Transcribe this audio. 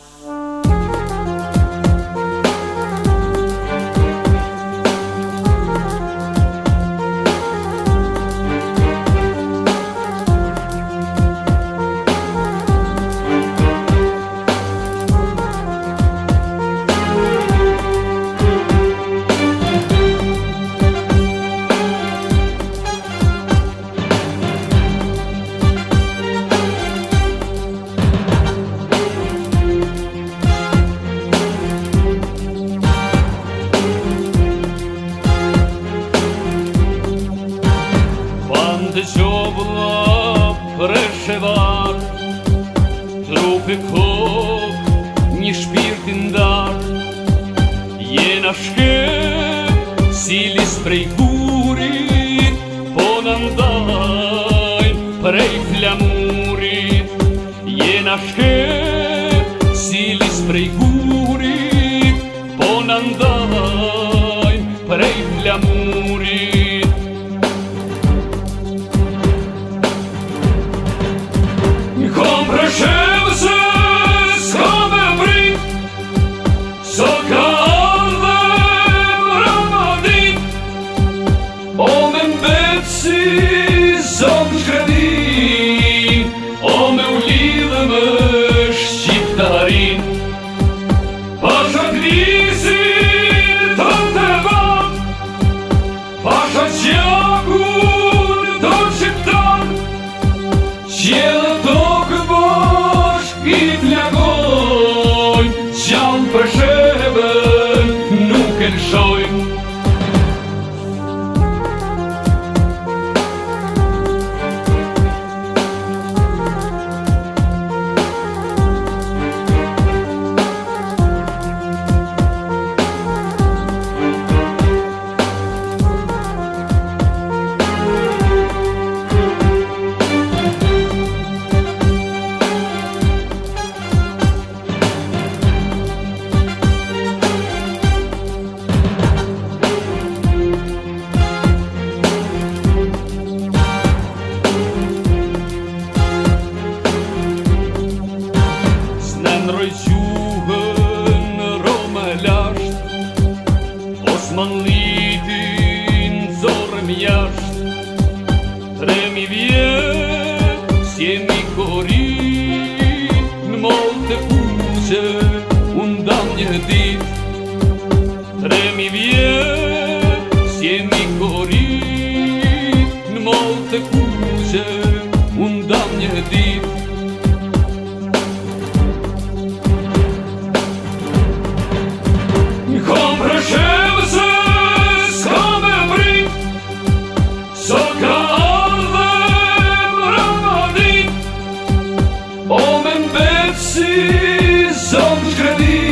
Bye. Të zhobla për e lupi kok një shpirë të ndar Je nashke, si lis prej guri Po nëndaj, prej flamurit Je nashke, si lis prej guri Manlitin zorëm jashtë Tremi vjetë Si e mi kori Në molë të puqë Unë dam një ditë Tremi vjetë Si e mi kori Në molë të puqë Unë dam një ditë precisam dos grandinhos.